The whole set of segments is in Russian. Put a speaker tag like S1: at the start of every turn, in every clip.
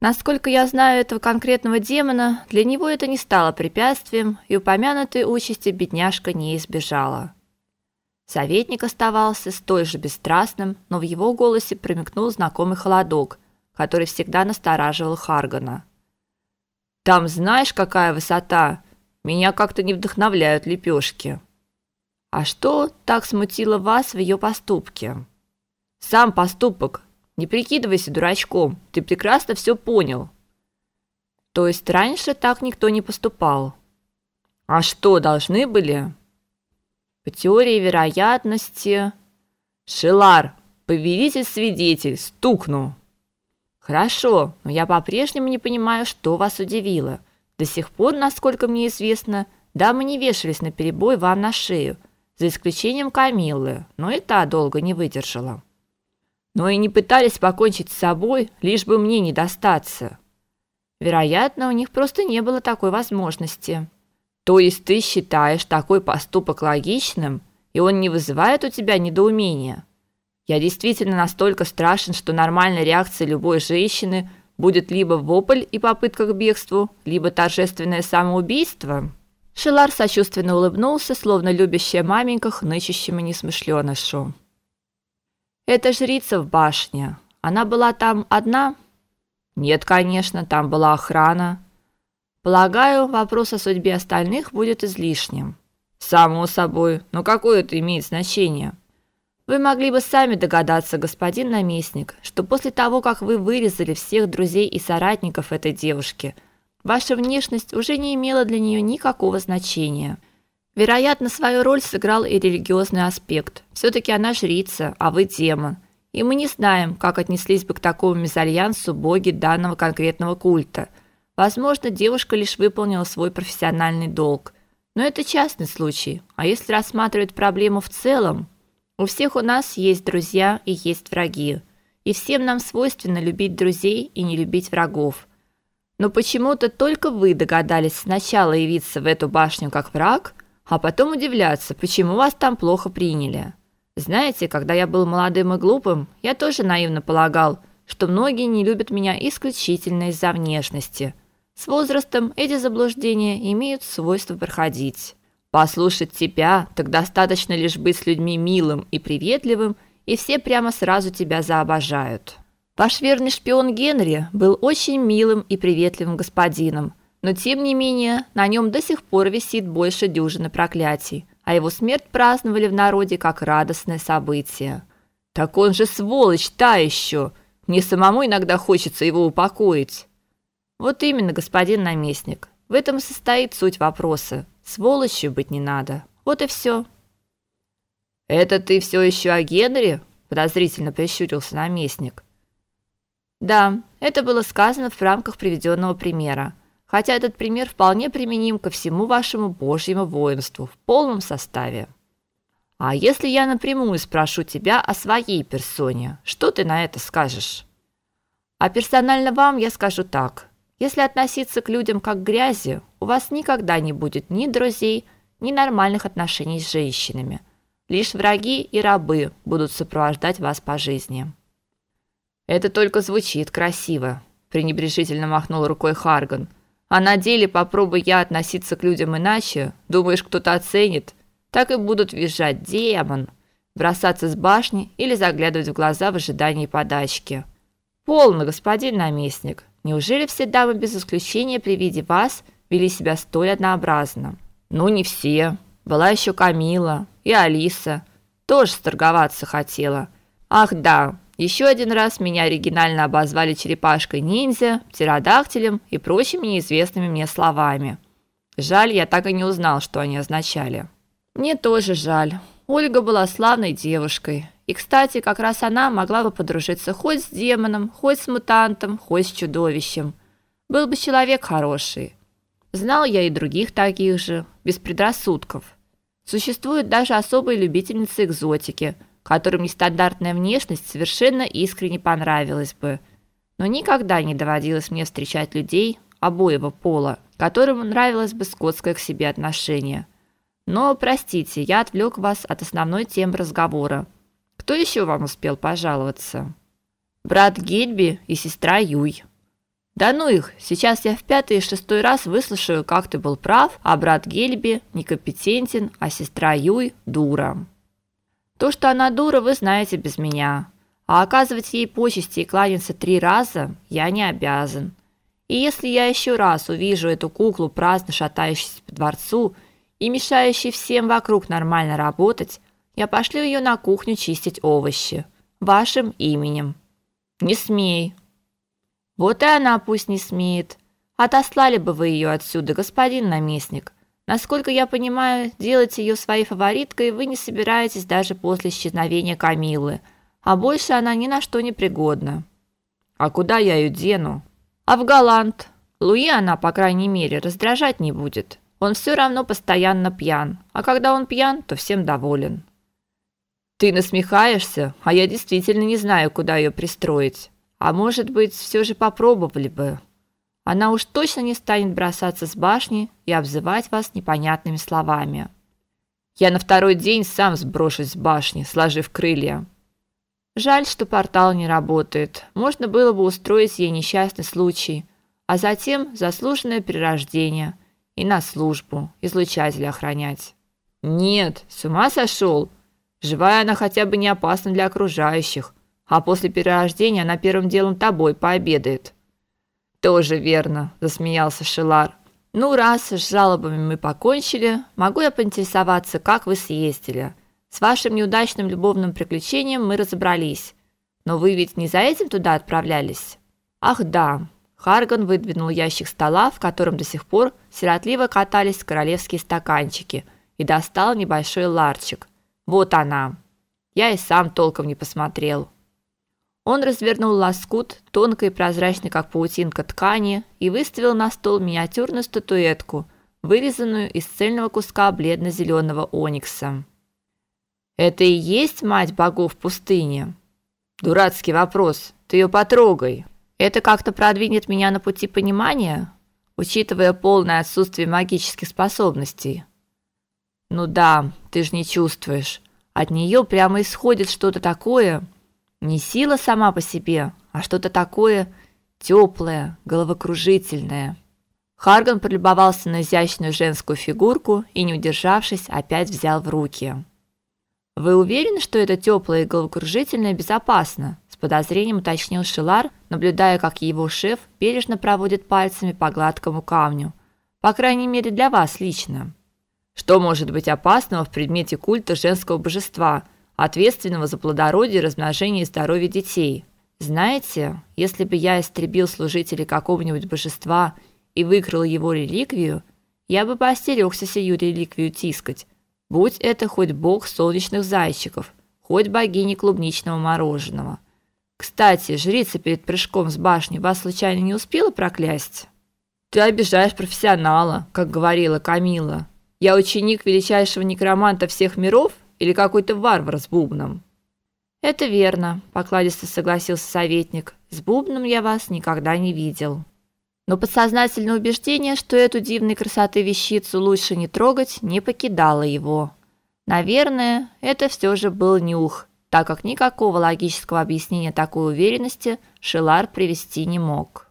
S1: Насколько я знаю этого конкретного демона, для него это не стало препятствием, и упомянутой участи бедняжка не избежала. Советник оставался столь же бесстрастным, но в его голосе промелькнул знакомый холодок, который всегда настораживал Харгана. Там знаешь, какая высота? Меня как-то не вдохновляют лепешки. А что так смутило вас в ее поступке? Сам поступок. Не прикидывайся дурачком. Ты прекрасно все понял. То есть раньше так никто не поступал. А что должны были? По теории вероятности Шелар, повелитель свидетель, стукну. Хорошо, но я по-прежнему не понимаю, что вас удивило. До сих пор, насколько мне известно, дамы не вешались на перебой вам на шею, за исключением Камиллы, но и та долго не выдержала. Но и не пытались покончить с собой, лишь бы мне не достаться. Вероятно, у них просто не было такой возможности. То есть ты считаешь такой поступок логичным, и он не вызывает у тебя недоумения? Я действительно настолько страшен, что нормальной реакцией любой женщины будет либо вопль и попытка к бегству, либо торжественное самоубийство. Шелар сочувственно улыбнулся, словно любящая маменька хнычущему несмышленышу. Это жрица в башне. Она была там одна? Нет, конечно, там была охрана. Полагаю, вопрос о судьбе остальных будет излишним. Само собой, но какое это имеет значение? Вы могли бы сами догадаться, господин наместник, что после того, как вы вырезали всех друзей и соратников этой девушки, ваша внешность уже не имела для нее никакого значения. Вероятно, свою роль сыграл и религиозный аспект. все таки она жрица, а вы демон. И мы не знаем, как отнеслись бы к такому мезальянсу боги данного конкретного культа. Возможно, девушка лишь выполнила свой профессиональный долг. Но это частный случай. А если рассматривать проблему в целом, у всех у нас есть друзья и есть враги, и всем нам свойственно любить друзей и не любить врагов. Но почему-то только вы догадались сначала явиться в эту башню как враг, а потом удивляться, почему вас там плохо приняли. Знаете, когда я был молодым и глупым, я тоже наивно полагал, что многие не любят меня исключительно из-за внешности. С возрастом эти заблуждения имеют свойство проходить. Послушать тебя, так достаточно лишь быть с людьми милым и приветливым, и все прямо сразу тебя заобожают. Ваш верный шпион Генри был очень милым и приветливым господином, но тем не менее на нем до сих пор висит больше дюжины проклятий, а его смерть праздновали в народе как радостное событие. Так он же сволочь та еще. Мне самому иногда хочется его упокоить. Вот именно, господин наместник. В этом состоит суть вопроса. Сволочью быть не надо. Вот и все. Это ты все еще о Генри? подозрительно прищурился наместник. Да, это было сказано в рамках приведенного примера. Хотя этот пример вполне применим ко всему вашему божьему воинству в полном составе. А если я напрямую спрошу тебя о своей персоне, что ты на это скажешь? А персонально вам я скажу так: если относиться к людям как к грязи, у вас никогда не будет ни друзей, ни нормальных отношений с женщинами. Лишь враги и рабы будут сопровождать вас по жизни. Это только звучит красиво, пренебрежительно махнул рукой Харган. А на деле попробуй я относиться к людям иначе, думаешь, кто-то оценит, так и будут визжать демон, бросаться с башни или заглядывать в глаза в ожидании подачки. Полно, господин наместник. Неужели все дамы без исключения при виде вас вели себя столь однообразно? Ну не все. Была еще Камила и Алиса, тоже сторговаться хотела. Ах, да, еще один раз меня оригинально обозвали черепашкой-ниндзя, птеродактилем и прочими неизвестными мне словами. Жаль, я так и не узнал, что они означали. Мне тоже жаль. Ольга была славной девушкой, и, кстати, как раз она могла бы подружиться хоть с демоном, хоть с мутантом, хоть с чудовищем. Был бы человек хороший. Знал я и других таких же, без предрассудков. Существуют даже особые любительницы экзотики, которым нестандартная внешность совершенно искренне понравилась бы. Но никогда не доводилось мне встречать людей обоего пола, которым нравилось бы скотское к себе отношение. Но, простите, я отвлек вас от основной темы разговора – кто еще вам успел пожаловаться? Брат Гельби и сестра Юй. Да ну их, сейчас я в пятый и шестой раз выслушаю, как ты был прав, а брат Гельби некомпетентен, а сестра Юй дура. То, что она дура, вы знаете без меня. А оказывать ей почести и кланяться три раза я не обязан. И если я еще раз увижу эту куклу, праздно шатающуюся по дворцу и мешающей всем вокруг нормально работать, я пошлю ее на кухню чистить овощи вашим именем. Не смей, вот и она пусть не смеет. Отослали бы вы ее отсюда, господин наместник. Насколько я понимаю, делать ее своей фавориткой вы не собираетесь даже после исчезновения Камилы, а больше она ни на что не пригодна. А куда я ее дену? А в Голланд. Луи она, по крайней мере, раздражать не будет. Он все равно постоянно пьян, а когда он пьян, то всем доволен. Ты насмехаешься, а я действительно не знаю, куда ее пристроить. А может быть, все же попробовали бы. Она уж точно не станет бросаться с башни и обзывать вас непонятными словами. Я на второй день сам сброшусь с башни, сложив крылья. Жаль, что портал не работает. Можно было бы устроить ей несчастный случай, а затем заслуженное перерождение и на службу излучателя охранять. Нет, с ума сошел. Живая она хотя бы не опасна для окружающих, а после перерождения она первым делом тобой пообедает. Тоже верно, засмеялся Шилар. Ну раз с жалобами мы покончили, могу я поинтересоваться, как вы съездили? С вашим неудачным любовным приключением мы разобрались. Но вы ведь не за этим туда отправлялись? Ах, да. Харган выдвинул ящик стола, в котором до сих пор сиротливо катались королевские стаканчики, и достал небольшой ларчик. Вот она. Я и сам толком не посмотрел. Он развернул лоскут, тонкой и прозрачной, как паутинка ткани, и выставил на стол миниатюрную статуэтку, вырезанную из цельного куска бледно зеленого оникса. Это и есть мать богов пустыни. Дурацкий вопрос. Ты ее потрогай. Это как-то продвинет меня на пути понимания, учитывая полное отсутствие магических способностей. Ну да, ты ж не чувствуешь. От нее прямо исходит что-то такое, не сила сама по себе, а что-то такое теплое, головокружительное. Харган полюбовался на изящную женскую фигурку и, не удержавшись, опять взял в руки. Вы уверены, что это теплое и головокружительное безопасно? с подозрением уточнил Шилар, наблюдая, как его шеф бережно проводит пальцами по гладкому камню. По крайней мере, для вас лично. Что может быть опасного в предмете культа женского божества? Ответственного за плодородие, размножение и здоровье детей. Знаете, если бы я истребил служителей какого-нибудь божества и выкрал его реликвию, я бы поостерегся сию реликвию тискать. Будь это хоть бог солнечных зайчиков, хоть богиня клубничного мороженого. Кстати, жрица перед прыжком с башни вас случайно не успела проклясть? Ты обижаешь профессионала, как говорила Камила. Я ученик величайшего некроманта всех миров или какой-то варвар с бубном. Это верно, покладисто согласился советник. С бубном я вас никогда не видел. Но подсознательное убеждение, что эту дивной красоты вещицу лучше не трогать, не покидало его. Наверное, это все же был нюх, так как никакого логического объяснения такой уверенности Шилар привести не мог.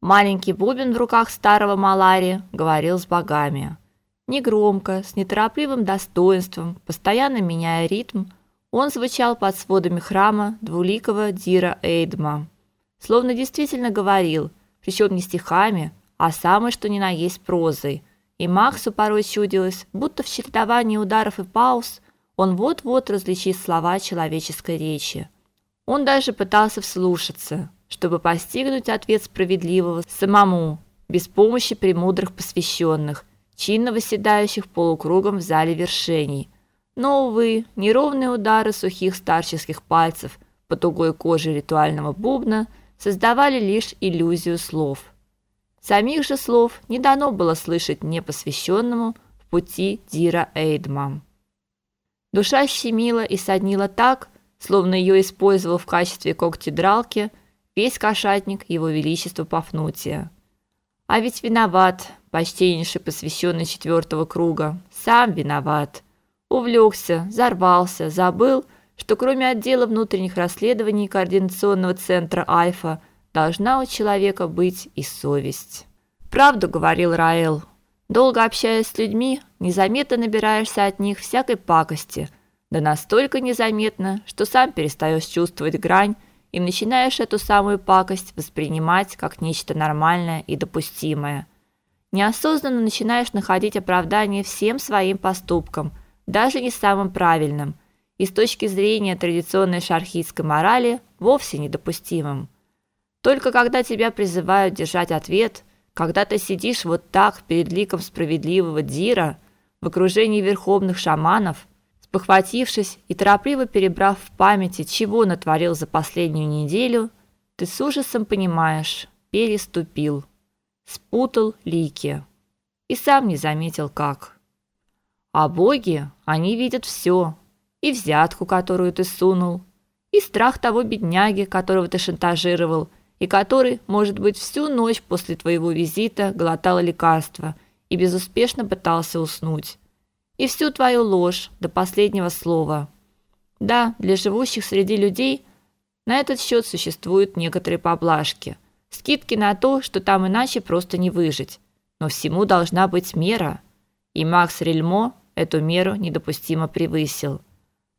S1: Маленький бубен в руках старого Малари говорил с богами. Негромко, с неторопливым достоинством, постоянно меняя ритм, он звучал под сводами храма двуликого Дира Эйдма. Словно действительно говорил, причем не стихами, а самой что ни на есть прозой. И Максу порой чудилось, будто в чередовании ударов и пауз он вот-вот различит слова человеческой речи. Он даже пытался вслушаться, чтобы постигнуть ответ справедливого самому, без помощи премудрых посвященных – чинно восседающих полукругом в зале вершений. Но, увы, неровные удары сухих старческих пальцев по тугой коже ритуального бубна создавали лишь иллюзию слов. Самих же слов не дано было слышать непосвященному в пути Дира Эйдма. Душа щемила и соднила так, словно ее использовал в качестве когтедралки весь кошатник его величества Пафнутия. А ведь виноват, почтеннейший посвященный четвертого круга. Сам виноват. Увлекся, взорвался, забыл, что кроме отдела внутренних расследований координационного центра Альфа должна у человека быть и совесть. Правду говорил Раэл. Долго общаясь с людьми, незаметно набираешься от них всякой пакости, да настолько незаметно, что сам перестаешь чувствовать грань и начинаешь эту самую пакость воспринимать как нечто нормальное и допустимое. Неосознанно начинаешь находить оправдание всем своим поступкам, даже не самым правильным, и с точки зрения традиционной шархийской морали вовсе недопустимым. Только когда тебя призывают держать ответ, когда ты сидишь вот так перед ликом справедливого Дира в окружении верховных шаманов, спохватившись и торопливо перебрав в памяти, чего натворил за последнюю неделю, ты с ужасом понимаешь, переступил, спутал лики и сам не заметил как. А боги, они видят все, и взятку, которую ты сунул, и страх того бедняги, которого ты шантажировал, и который, может быть, всю ночь после твоего визита глотал лекарства и безуспешно пытался уснуть и всю твою ложь до последнего слова. Да, для живущих среди людей на этот счет существуют некоторые поблажки, скидки на то, что там иначе просто не выжить. Но всему должна быть мера, и Макс Рельмо эту меру недопустимо превысил.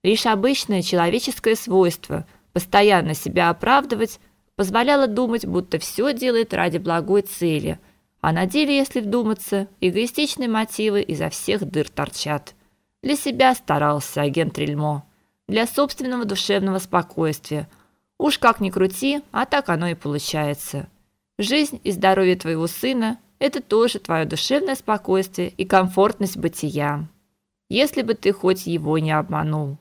S1: Лишь обычное человеческое свойство постоянно себя оправдывать позволяло думать, будто все делает ради благой цели – а на деле, если вдуматься, эгоистичные мотивы изо всех дыр торчат. Для себя старался агент Рельмо, для собственного душевного спокойствия. Уж как ни крути, а так оно и получается. Жизнь и здоровье твоего сына это тоже твое душевное спокойствие и комфортность бытия. Если бы ты хоть его не обманул.